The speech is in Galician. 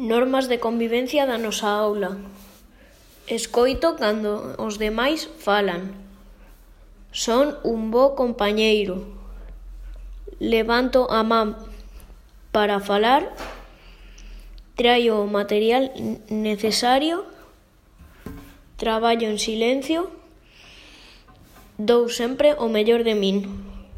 Normas de convivencia da nosa aula. Escoito cando os demais falan. Son un bo compañeiro. Levanto a man para falar. Traio o material necesario. Traballo en silencio. Dou sempre o mellor de min.